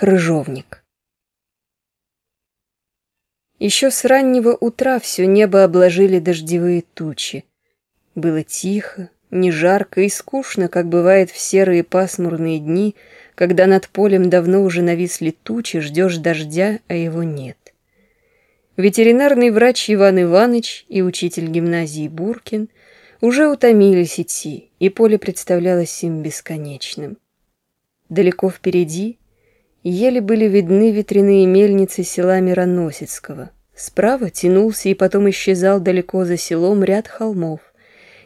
Крыжовник. Еще с раннего утра все небо обложили дождевые тучи. Было тихо, не жарко и скучно, как бывает в серые пасмурные дни, когда над полем давно уже нависли тучи, ждешь дождя, а его нет. Ветеринарный врач Иван Иванович и учитель гимназии Буркин уже утомились идти, и поле представлялось им бесконечным. Далеко впереди еле были видны ветряные мельницы села Мироносецкого. Справа тянулся и потом исчезал далеко за селом ряд холмов.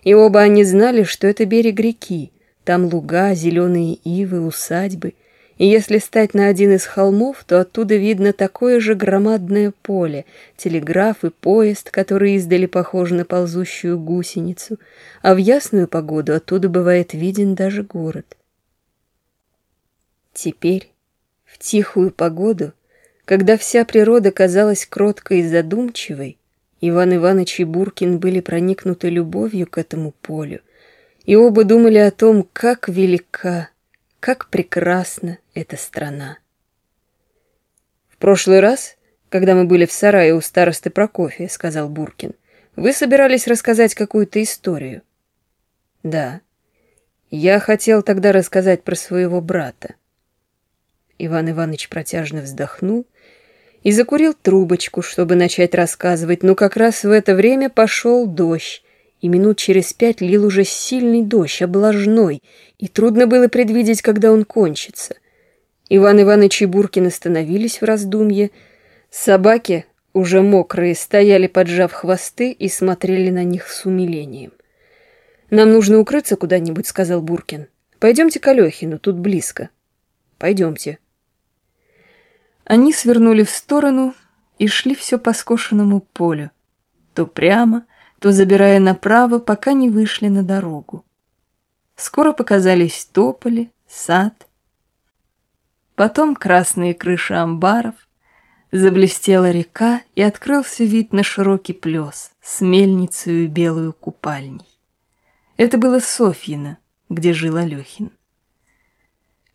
И оба они знали, что это берег реки, там луга, зеленые ивы, усадьбы. И если стать на один из холмов, то оттуда видно такое же громадное поле, телеграф и поезд, который издали похож на ползущую гусеницу, а в ясную погоду оттуда бывает виден даже город. Теперь, в тихую погоду, когда вся природа казалась кроткой и задумчивой, Иван Иванович и Буркин были проникнуты любовью к этому полю, и оба думали о том, как велика, как прекрасна эта страна. «В прошлый раз, когда мы были в сарае у старосты Прокофия, — сказал Буркин, — вы собирались рассказать какую-то историю?» «Да. Я хотел тогда рассказать про своего брата. Иван Иванович протяжно вздохнул и закурил трубочку, чтобы начать рассказывать, но как раз в это время пошел дождь, и минут через пять лил уже сильный дождь, облажной, и трудно было предвидеть, когда он кончится. Иван Иванович и Буркин остановились в раздумье. Собаки, уже мокрые, стояли, поджав хвосты, и смотрели на них с умилением. «Нам нужно укрыться куда-нибудь», — сказал Буркин. «Пойдемте к Алехину, тут близко». «Пойдемте», они свернули в сторону и шли все по скошенному полю, то прямо, то забирая направо, пока не вышли на дорогу. Скоро показались тополи, сад, потом красные крыши амбаров, заблестела река и открылся вид на широкий плес с мельницей и белую купальней. Это было Софьино, где жил Алехин.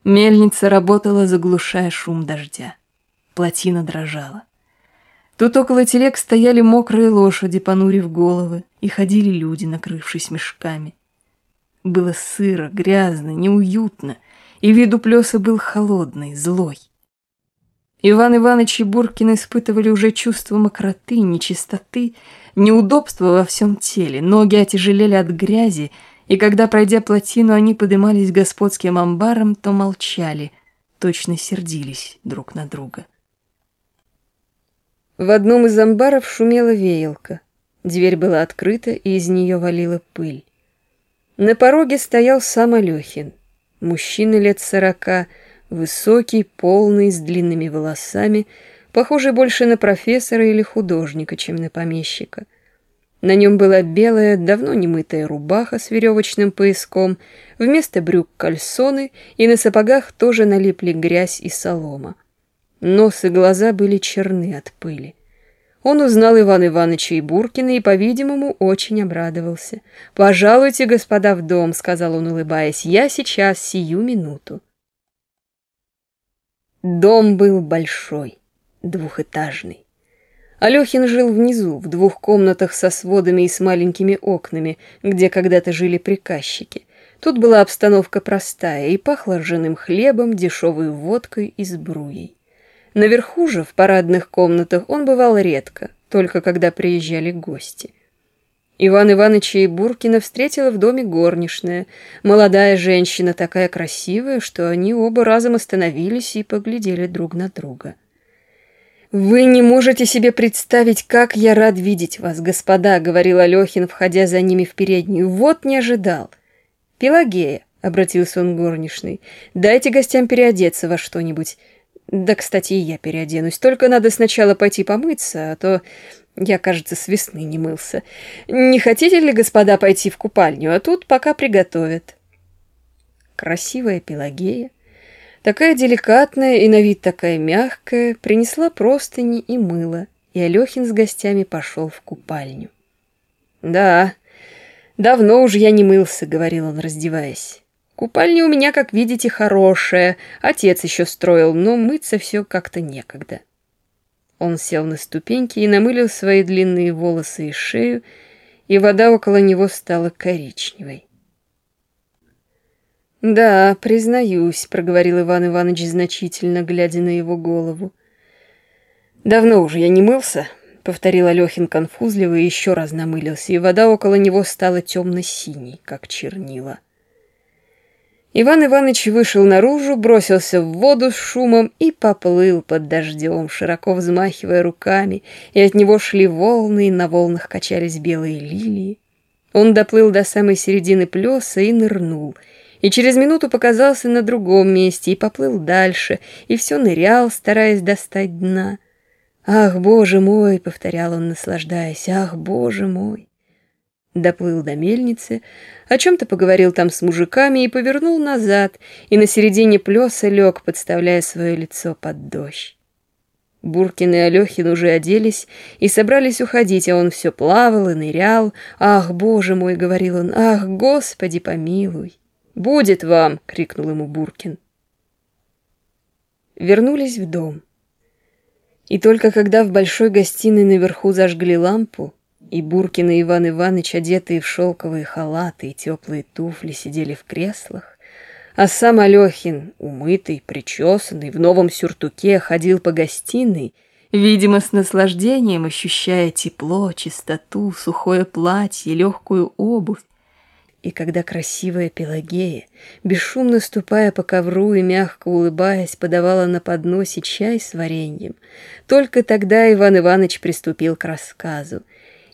Мельница работала, заглушая шум дождя плотина дрожала. Тут около телег стояли мокрые лошади, понурив головы, и ходили люди, накрывшись мешками. Было сыро, грязно, неуютно, и вид у плеса был холодный, злой. Иван Иванович и Буркин испытывали уже чувство мокроты, нечистоты, неудобства во всем теле, ноги отяжелели от грязи, и когда, пройдя плотину, они подымались господским амбаром, то молчали, точно сердились друг на друга. В одном из амбаров шумела веялка. Дверь была открыта, и из нее валила пыль. На пороге стоял сам Алехин. Мужчина лет сорока, высокий, полный, с длинными волосами, похожий больше на профессора или художника, чем на помещика. На нем была белая, давно не мытая рубаха с веревочным пояском, вместо брюк кальсоны, и на сапогах тоже налипли грязь и солома. Нос и глаза были черны от пыли. Он узнал Ивана Ивановича и Буркина и, по-видимому, очень обрадовался. «Пожалуйте, господа, в дом», — сказал он, улыбаясь. «Я сейчас, сию минуту». Дом был большой, двухэтажный. Алехин жил внизу, в двух комнатах со сводами и с маленькими окнами, где когда-то жили приказчики. Тут была обстановка простая и пахло ржаным хлебом, дешевой водкой и сбруей. Наверху же, в парадных комнатах, он бывал редко, только когда приезжали гости. Иван Ивановича и Буркина встретила в доме горничная, молодая женщина, такая красивая, что они оба разом остановились и поглядели друг на друга. «Вы не можете себе представить, как я рад видеть вас, господа», — говорил Алехин, входя за ними в переднюю. «Вот не ожидал». «Пелагея», — обратился он к горничной, — «дайте гостям переодеться во что-нибудь». Да, кстати, и я переоденусь. Только надо сначала пойти помыться, а то я, кажется, с весны не мылся. Не хотите ли, господа, пойти в купальню, а тут пока приготовят? Красивая Пелагея, такая деликатная и на вид такая мягкая, принесла простыни и мыло, и Алехин с гостями пошел в купальню. «Да, давно уж я не мылся», — говорил он, раздеваясь. Купальня у меня, как видите, хорошая. Отец еще строил, но мыться все как-то некогда. Он сел на ступеньки и намылил свои длинные волосы и шею, и вода около него стала коричневой. «Да, признаюсь», — проговорил Иван Иванович значительно, глядя на его голову. «Давно уже я не мылся», — повторил Алехин конфузливо и еще раз намылился, и вода около него стала темно-синей, как чернила. Иван Иванович вышел наружу, бросился в воду с шумом и поплыл под дождем, широко взмахивая руками, и от него шли волны, и на волнах качались белые лилии. Он доплыл до самой середины плеса и нырнул, и через минуту показался на другом месте и поплыл дальше, и все нырял, стараясь достать дна. «Ах, боже мой!» — повторял он, наслаждаясь. «Ах, боже мой!» Доплыл до мельницы, о чем-то поговорил там с мужиками и повернул назад, и на середине плеса лег, подставляя свое лицо под дождь. Буркин и Алехин уже оделись и собрались уходить, а он все плавал и нырял. «Ах, боже мой!» — говорил он. «Ах, Господи, помилуй!» «Будет вам!» — крикнул ему Буркин. Вернулись в дом. И только когда в большой гостиной наверху зажгли лампу, и Буркин и Иван Иванович, одетые в шелковые халаты и теплые туфли, сидели в креслах, а сам Алехин, умытый, причесанный, в новом сюртуке, ходил по гостиной, видимо, с наслаждением ощущая тепло, чистоту, сухое платье, легкую обувь, и когда красивая Пелагея, бесшумно ступая по ковру и мягко улыбаясь, подавала на подносе чай с вареньем, только тогда Иван Иванович приступил к рассказу,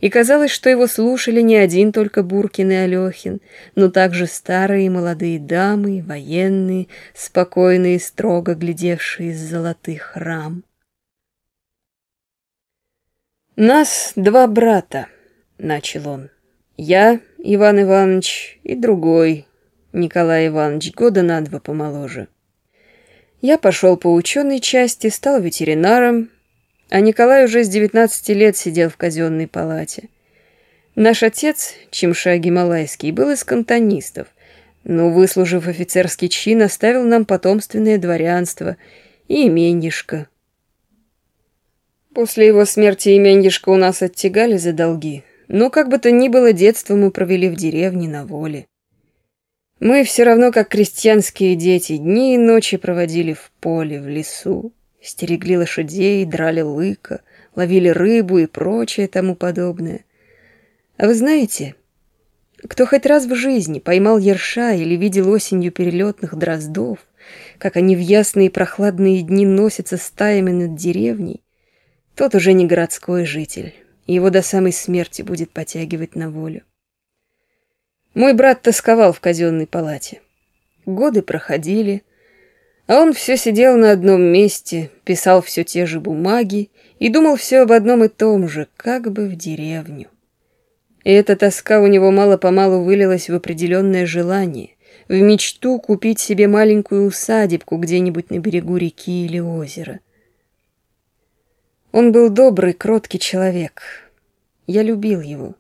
и казалось, что его слушали не один только Буркин и Алехин, но также старые и молодые дамы, военные, спокойные и строго глядевшие из золотых рам. «Нас два брата», — начал он. «Я, Иван Иванович, и другой, Николай Иванович, года на два помоложе. Я пошел по ученой части, стал ветеринаром, а Николай уже с 19 лет сидел в казенной палате. Наш отец, Чимша Гималайский, был из кантонистов, но, выслужив офицерский чин, оставил нам потомственное дворянство и именьишко. После его смерти именьишко у нас оттягали за долги, но как бы то ни было, детство мы провели в деревне на воле. Мы все равно, как крестьянские дети, дни и ночи проводили в поле, в лесу. Стерегли лошадей, драли лыка, ловили рыбу и прочее тому подобное. А вы знаете, кто хоть раз в жизни поймал ерша или видел осенью перелетных дроздов, как они в ясные прохладные дни носятся стаями над деревней, тот уже не городской житель, и его до самой смерти будет потягивать на волю. Мой брат тосковал в казенной палате. Годы проходили, а он все сидел на одном месте, писал все те же бумаги и думал все об одном и том же, как бы в деревню. И эта тоска у него мало-помалу вылилась в определенное желание, в мечту купить себе маленькую усадебку где-нибудь на берегу реки или озера. Он был добрый, кроткий человек. Я любил его.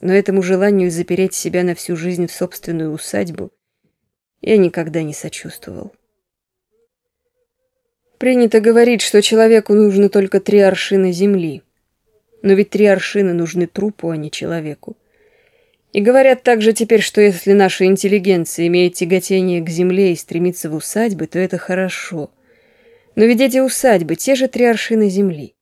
Но этому желанию запереть себя на всю жизнь в собственную усадьбу я никогда не сочувствовал. Принято говорить, что человеку нужно только три аршина земли. Но ведь три аршина нужны трупу, а не человеку. И говорят также теперь, что если наша интеллигенция имеет тяготение к земле и стремится в усадьбы, то это хорошо. Но ведь эти усадьбы — те же три аршина земли.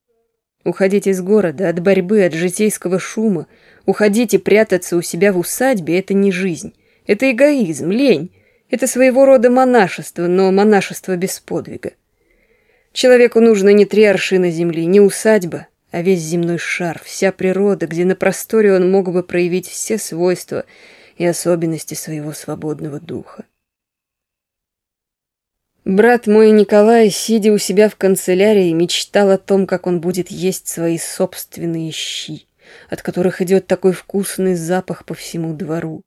Уходить из города, от борьбы, от житейского шума, уходить и прятаться у себя в усадьбе — это не жизнь. Это эгоизм, лень. Это своего рода монашество, но монашество без подвига. Человеку нужно не три аршина земли, не усадьба, а весь земной шар, вся природа, где на просторе он мог бы проявить все свойства и особенности своего свободного духа. Брат мой Николай, сидя у себя в канцелярии, мечтал о том, как он будет есть свои собственные щи, от которых идет такой вкусный запах по всему двору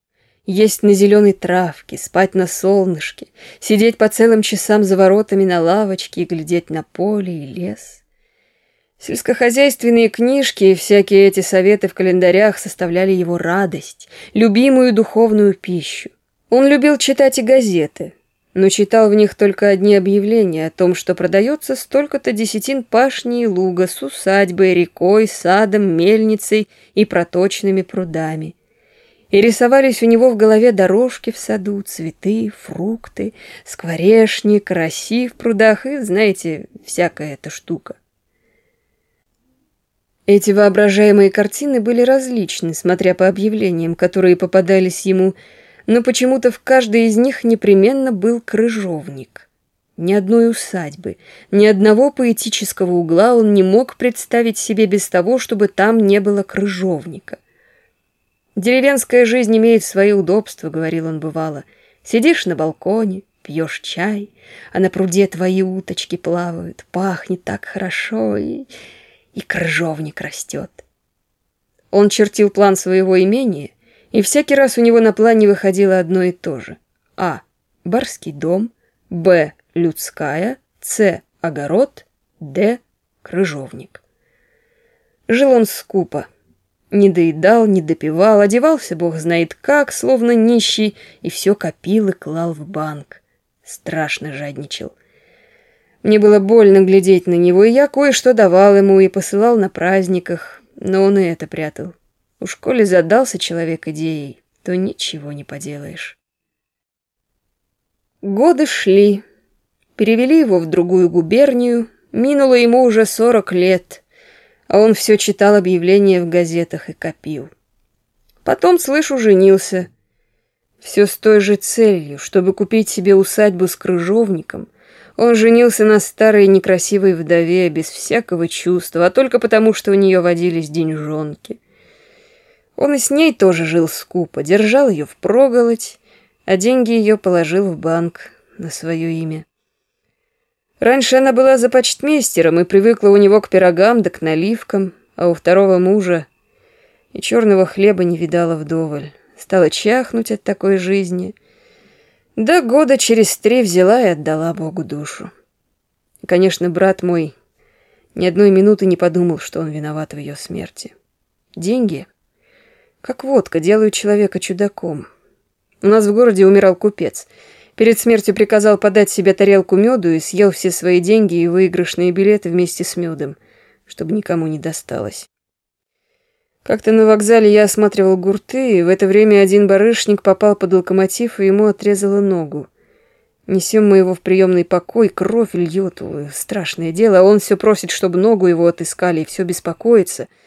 есть на зеленой травке, спать на солнышке, сидеть по целым часам за воротами на лавочке и глядеть на поле и лес. Сельскохозяйственные книжки и всякие эти советы в календарях составляли его радость, любимую духовную пищу. Он любил читать и газеты, но читал в них только одни объявления о том, что продается столько-то десятин пашни и луга с усадьбой, рекой, садом, мельницей и проточными прудами. И рисовались у него в голове дорожки в саду, цветы, фрукты, скворечник, караси в прудах и, знаете, всякая эта штука. Эти воображаемые картины были различны, смотря по объявлениям, которые попадались ему, но почему-то в каждой из них непременно был крыжовник. Ни одной усадьбы, ни одного поэтического угла он не мог представить себе без того, чтобы там не было крыжовника. «Деревенская жизнь имеет свои удобства», — говорил он бывало. «Сидишь на балконе, пьешь чай, а на пруде твои уточки плавают, пахнет так хорошо, и, и крыжовник растет». Он чертил план своего имения, и всякий раз у него на плане выходило одно и то же. А. Барский дом. Б. Людская. С. Огород. Д. Крыжовник. Жил он скупо. Не доедал, не допивал, одевался бог знает как, словно нищий, и все копил и клал в банк. Страшно жадничал. Мне было больно глядеть на него, и я кое-что давал ему и посылал на праздниках, но он и это прятал. Уж коли задался человек идеей, то ничего не поделаешь. Годы шли. Перевели его в другую губернию. Минуло ему уже сорок лет, а он все читал объявления в газетах и копил. Потом, слышу, женился. Все с той же целью, чтобы купить себе усадьбу с крыжовником. Он женился на старой некрасивой вдове без всякого чувства, а только потому, что у нее водились деньжонки. Он и с ней тоже жил скупо, держал ее впроголодь, а деньги ее положил в банк на свое имя. Раньше она была за почтмейстером и привыкла у него к пирогам да к наливкам, а у второго мужа и черного хлеба не видала вдоволь. Стала чахнуть от такой жизни. Да года через три взяла и отдала Богу душу. И, конечно, брат мой ни одной минуты не подумал, что он виноват в ее смерти. Деньги — как водка, делают человека чудаком. У нас в городе умирал купец. Перед смертью приказал подать себе тарелку меду и съел все свои деньги и выигрышные билеты вместе с медом, чтобы никому не досталось. Как-то на вокзале я осматривал гурты, и в это время один барышник попал под локомотив, и ему отрезало ногу. Несем мы его в приемный покой, кровь льет, страшное дело, он все просит, чтобы ногу его отыскали, и все беспокоится —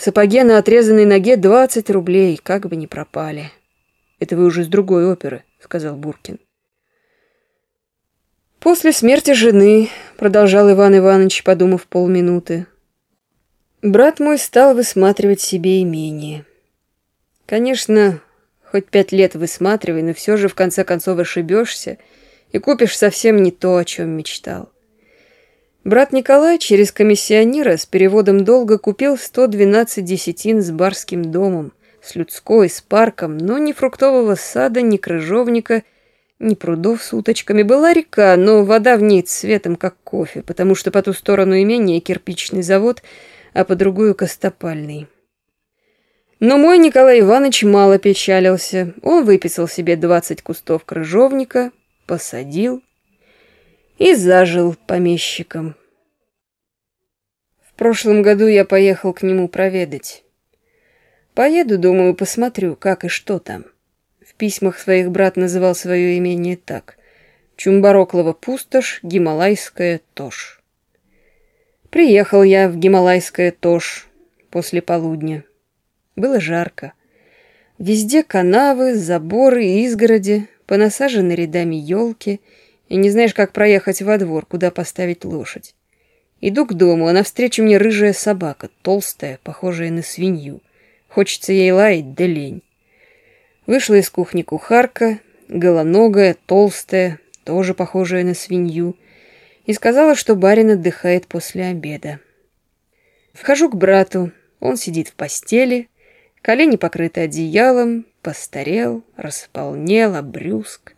в сапоге на отрезанной ноге двадцать рублей, как бы не пропали. Это вы уже с другой оперы, сказал Буркин. После смерти жены, продолжал Иван Иванович, подумав полминуты, брат мой стал высматривать себе имение. Конечно, хоть пять лет высматривай, но все же в конце концов ошибешься и купишь совсем не то, о чем мечтал. Брат Николай через комиссионера с переводом долга купил 112 десятин с барским домом, с людской, с парком, но ни фруктового сада, ни крыжовника, ни прудов с уточками. Была река, но вода в ней цветом, как кофе, потому что по ту сторону имения кирпичный завод, а по другую костопальный. Но мой Николай Иванович мало печалился. Он выписал себе 20 кустов крыжовника, посадил, и зажил помещиком. В прошлом году я поехал к нему проведать. Поеду, думаю, посмотрю, как и что там. Письмах своих брат называл свое имение так. Чумбароклова пустошь, Гималайская тошь. Приехал я в Гималайское тошь после полудня. Было жарко. Везде канавы, заборы, изгороди, понасажены рядами елки — и не знаешь, как проехать во двор, куда поставить лошадь. Иду к дому, а навстречу мне рыжая собака, толстая, похожая на свинью. Хочется ей лаять, да лень. Вышла из кухни кухарка, голоногая, толстая, тоже похожая на свинью, и сказала, что барин отдыхает после обеда. Вхожу к брату, он сидит в постели, колени покрыты одеялом, постарел, располнел, обрюзг,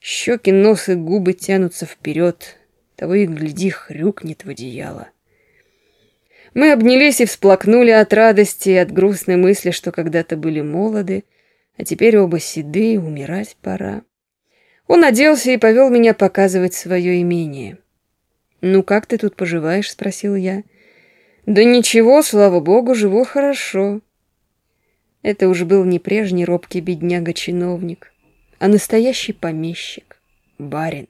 Щеки, нос и губы тянутся вперед. Того и гляди, хрюкнет в одеяло. Мы обнялись и всплакнули от радости и от грустной мысли, что когда-то были молоды, А теперь оба седые, умирать пора. Он оделся и повел меня показывать свое имение. «Ну, как ты тут поживаешь?» — спросил я. «Да ничего, слава богу, живу хорошо». Это уж был не прежний робкий бедняга-чиновник, а настоящий помещик, барин.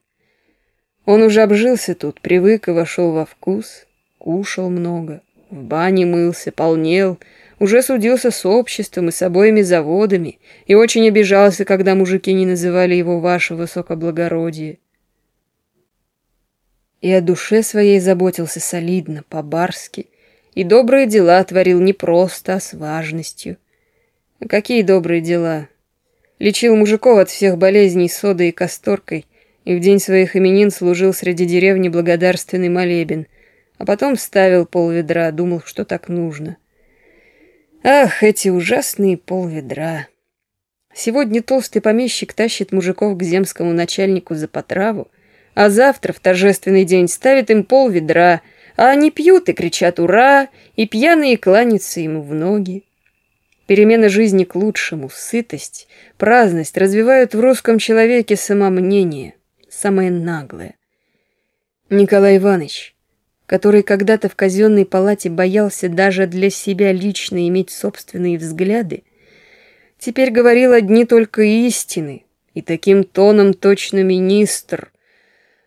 Он уже обжился тут, привык и вошел во вкус, кушал много, в бане мылся, полнел, уже судился с обществом и с обоими заводами и очень обижался, когда мужики не называли его «ваше высокоблагородие». И о душе своей заботился солидно, по-барски, и добрые дела творил не просто, а с важностью. А какие добрые дела? Лечил мужиков от всех болезней содой и касторкой — и в день своих именин служил среди деревни благодарственный молебен, а потом ставил полведра, думал, что так нужно. Ах, эти ужасные полведра! Сегодня толстый помещик тащит мужиков к земскому начальнику за потраву, а завтра, в торжественный день, ставит им полведра, а они пьют и кричат «Ура!» и пьяные кланятся ему в ноги. Перемена жизни к лучшему, сытость, праздность развивают в русском человеке самомнение самое наглое. Николай Иванович, который когда-то в казенной палате боялся даже для себя лично иметь собственные взгляды, теперь говорил одни только истины, и таким тоном точно министр.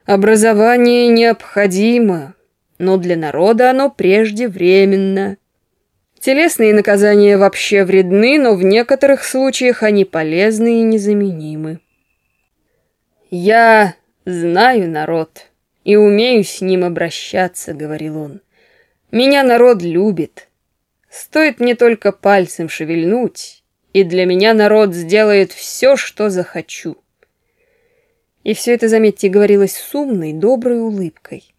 Образование необходимо, но для народа оно преждевременно. Телесные наказания вообще вредны, но в некоторых случаях они полезны и незаменимы. Я «Знаю народ и умею с ним обращаться», — говорил он. «Меня народ любит. Стоит мне только пальцем шевельнуть, и для меня народ сделает все, что захочу». И все это, заметьте, говорилось с умной, доброй улыбкой.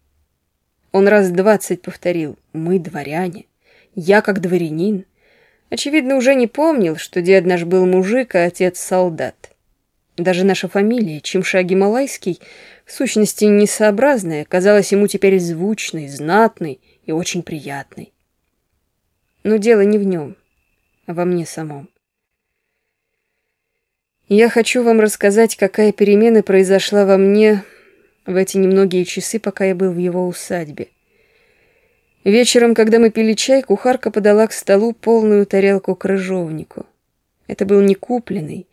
Он раз двадцать повторил «Мы дворяне, я как дворянин». Очевидно, уже не помнил, что дед наш был мужик, а отец солдат. Даже наша фамилия, Чимша Гималайский, в сущности несообразная, казалась ему теперь звучной, знатной и очень приятной. Но дело не в нем, а во мне самом. Я хочу вам рассказать, какая перемена произошла во мне в эти немногие часы, пока я был в его усадьбе. Вечером, когда мы пили чай, кухарка подала к столу полную тарелку крыжовнику. Это был не купленный,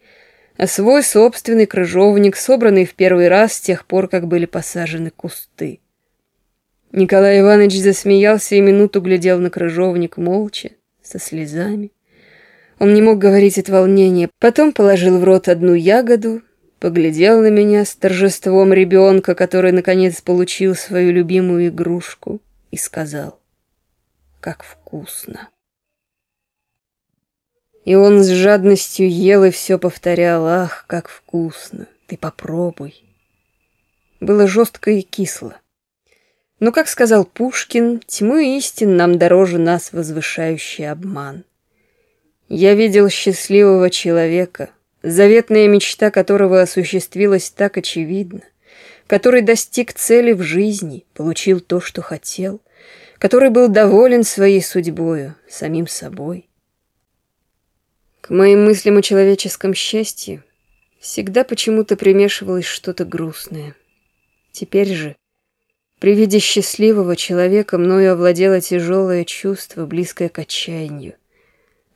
а свой собственный крыжовник, собранный в первый раз с тех пор, как были посажены кусты. Николай Иванович засмеялся и минуту глядел на крыжовник молча, со слезами. Он не мог говорить от волнения, потом положил в рот одну ягоду, поглядел на меня с торжеством ребенка, который, наконец, получил свою любимую игрушку, и сказал, «Как вкусно!» И он с жадностью ел и все повторял. Ах, как вкусно! Ты попробуй. Было жестко и кисло. Но, как сказал Пушкин, тьмы истин нам дороже нас возвышающий обман. Я видел счастливого человека, заветная мечта которого осуществилась так очевидно, который достиг цели в жизни, получил то, что хотел, который был доволен своей судьбою, самим собой. К моим мыслям о человеческом счастье всегда почему-то примешивалось что-то грустное. Теперь же, при виде счастливого человека, мною овладело тяжелое чувство, близкое к отчаянию.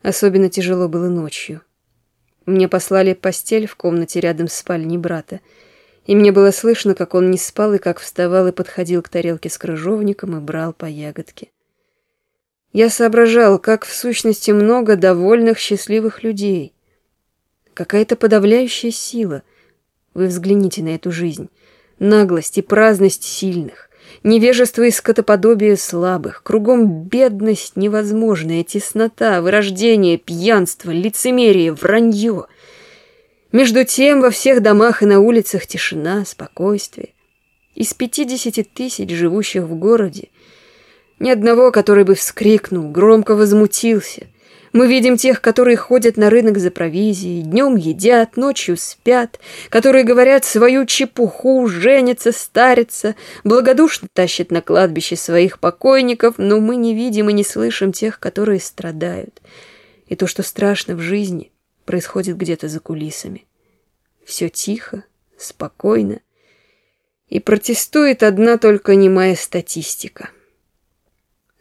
Особенно тяжело было ночью. Мне послали постель в комнате рядом с спальней брата, и мне было слышно, как он не спал и как вставал и подходил к тарелке с крыжовником и брал по ягодке. Я соображал, как в сущности много довольных, счастливых людей. Какая-то подавляющая сила. Вы взгляните на эту жизнь. Наглость и праздность сильных, невежество и скотоподобие слабых, кругом бедность невозможная, теснота, вырождение, пьянство, лицемерие, вранье. Между тем во всех домах и на улицах тишина, спокойствие. Из пятидесяти тысяч живущих в городе ни одного, который бы вскрикнул, громко возмутился. Мы видим тех, которые ходят на рынок за провизией, днем едят, ночью спят, которые говорят свою чепуху, женятся, старятся, благодушно тащат на кладбище своих покойников, но мы не видим и не слышим тех, которые страдают. И то, что страшно в жизни, происходит где-то за кулисами. Все тихо, спокойно, и протестует одна только немая статистика.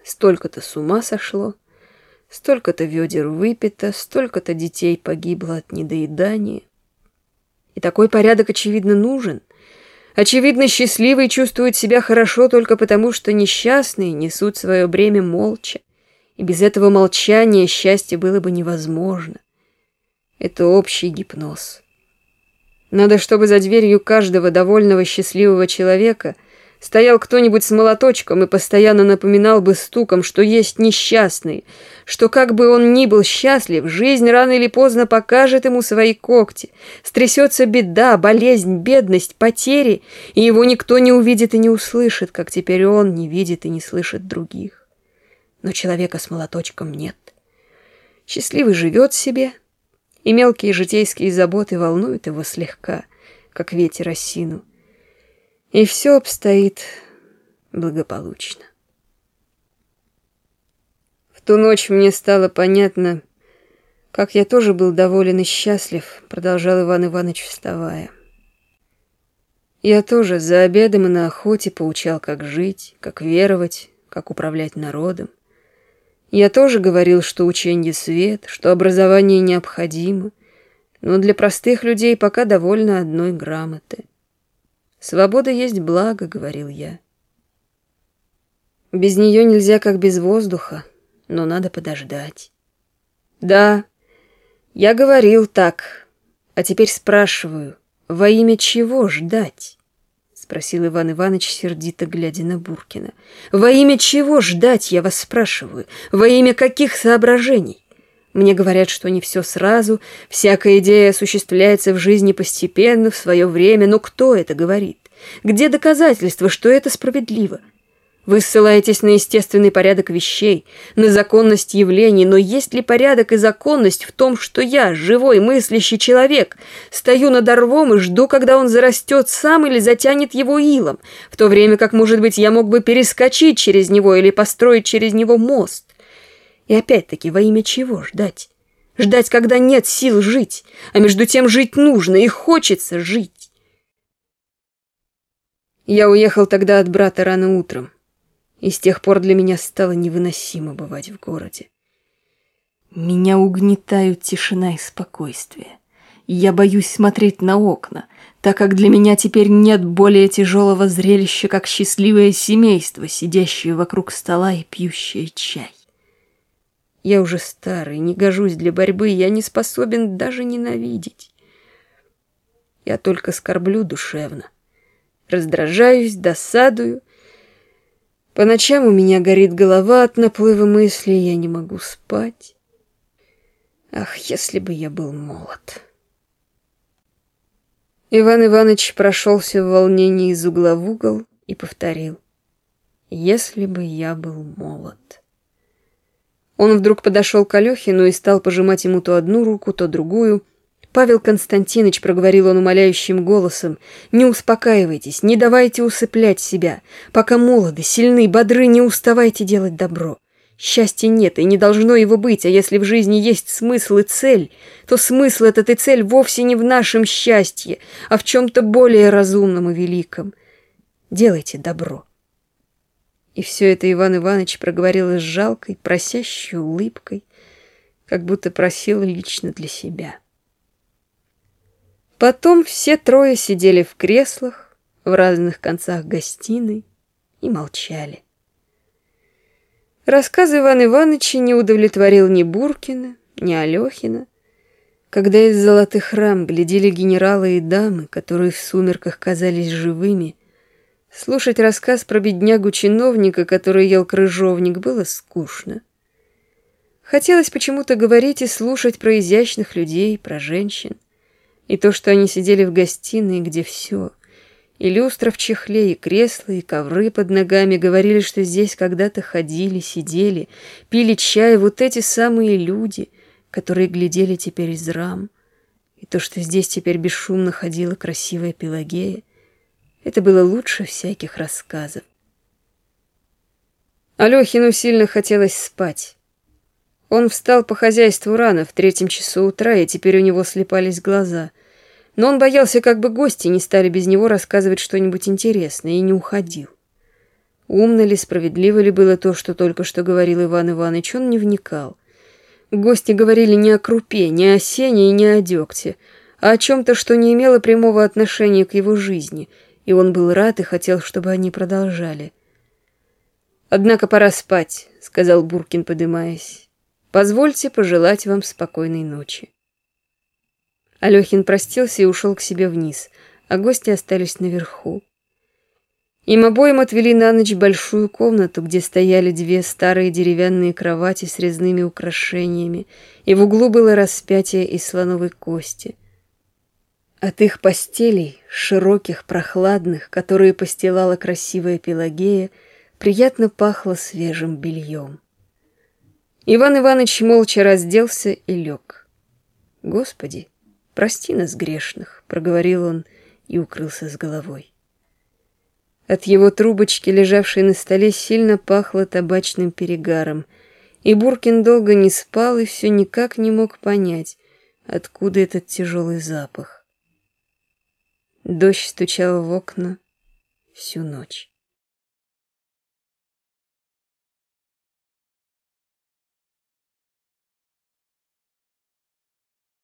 Столько-то с ума сошло, столько-то ведер выпито, столько-то детей погибло от недоедания. И такой порядок, очевидно, нужен. Очевидно, счастливый чувствует себя хорошо только потому, что несчастные несут свое бремя молча. И без этого молчания счастье было бы невозможно. Это общий гипноз. Надо, чтобы за дверью каждого довольного счастливого человека стоял кто-нибудь с молоточком и постоянно напоминал бы стуком, что есть несчастный, что как бы он ни был счастлив, жизнь рано или поздно покажет ему свои когти, стрясется беда, болезнь, бедность, потери, и его никто не увидит и не услышит, как теперь он не видит и не слышит других. Но человека с молоточком нет. Счастливый живет себе, и мелкие житейские заботы волнуют его слегка, как ветер осину. И все обстоит благополучно. В ту ночь мне стало понятно, как я тоже был доволен и счастлив, продолжал Иван Иванович, вставая. Я тоже за обедом и на охоте поучал, как жить, как веровать, как управлять народом. Я тоже говорил, что учение свет, что образование необходимо, но для простых людей пока довольно одной грамоты. Свобода есть благо, говорил я. Без нее нельзя, как без воздуха, но надо подождать. Да, я говорил так, а теперь спрашиваю, во имя чего ждать? спросил Иван Иванович, сердито глядя на Буркина. «Во имя чего ждать, я вас спрашиваю? Во имя каких соображений? Мне говорят, что не все сразу, всякая идея осуществляется в жизни постепенно, в свое время, но кто это говорит? Где доказательства, что это справедливо?» Вы ссылаетесь на естественный порядок вещей, на законность явлений, но есть ли порядок и законность в том, что я, живой мыслящий человек, стою над орвом и жду, когда он зарастет сам или затянет его илом, в то время как, может быть, я мог бы перескочить через него или построить через него мост? И опять-таки, во имя чего ждать? Ждать, когда нет сил жить, а между тем жить нужно и хочется жить. Я уехал тогда от брата рано утром и с тех пор для меня стало невыносимо бывать в городе. Меня угнетают тишина и спокойствие. Я боюсь смотреть на окна, так как для меня теперь нет более тяжелого зрелища, как счастливое семейство, сидящее вокруг стола и пьющее чай. Я уже старый, не гожусь для борьбы, я не способен даже ненавидеть. Я только скорблю душевно, раздражаюсь, досадую — по ночам у меня горит голова от наплыва мыслей, я не могу спать. Ах, если бы я был молод. Иван Иванович прошелся в волнении из угла в угол и повторил. Если бы я был молод. Он вдруг подошел к Алехину и стал пожимать ему то одну руку, то другую, Павел Константинович, проговорил он умоляющим голосом, не успокаивайтесь, не давайте усыплять себя. Пока молоды, сильны, бодры, не уставайте делать добро. Счастья нет и не должно его быть, а если в жизни есть смысл и цель, то смысл этот и цель вовсе не в нашем счастье, а в чем-то более разумном и великом. Делайте добро. И все это Иван Иванович проговорил с жалкой, просящей улыбкой, как будто просил лично для себя. Потом все трое сидели в креслах в разных концах гостиной и молчали. Рассказ Ивана Ивановича не удовлетворил ни Буркина, ни Алехина. Когда из золотых рам глядели генералы и дамы, которые в сумерках казались живыми, слушать рассказ про беднягу-чиновника, который ел крыжовник, было скучно. Хотелось почему-то говорить и слушать про изящных людей, про женщин. И то, что они сидели в гостиной, где все, и люстра в чехле, и кресла, и ковры под ногами, говорили, что здесь когда-то ходили, сидели, пили чай вот эти самые люди, которые глядели теперь из рам. И то, что здесь теперь бесшумно ходила красивая Пелагея, это было лучше всяких рассказов. Алехину сильно хотелось спать. Он встал по хозяйству рано, в третьем часу утра, и теперь у него слепались глаза. Но он боялся, как бы гости не стали без него рассказывать что-нибудь интересное, и не уходил. Умно ли, справедливо ли было то, что только что говорил Иван Иванович, он не вникал. Гости говорили не о крупе, не о сене и не о дегте, а о чем-то, что не имело прямого отношения к его жизни, и он был рад и хотел, чтобы они продолжали. «Однако пора спать», — сказал Буркин, подымаясь. «Позвольте пожелать вам спокойной ночи». Алехин простился и ушел к себе вниз, а гости остались наверху. Им обоим отвели на ночь большую комнату, где стояли две старые деревянные кровати с резными украшениями, и в углу было распятие из слоновой кости. От их постелей, широких, прохладных, которые постилала красивая Пелагея, приятно пахло свежим бельем. Иван Иванович молча разделся и лег. «Господи, прости нас грешных», — проговорил он и укрылся с головой. От его трубочки, лежавшей на столе, сильно пахло табачным перегаром, и Буркин долго не спал и все никак не мог понять, откуда этот тяжелый запах. Дождь стучал в окна всю ночь.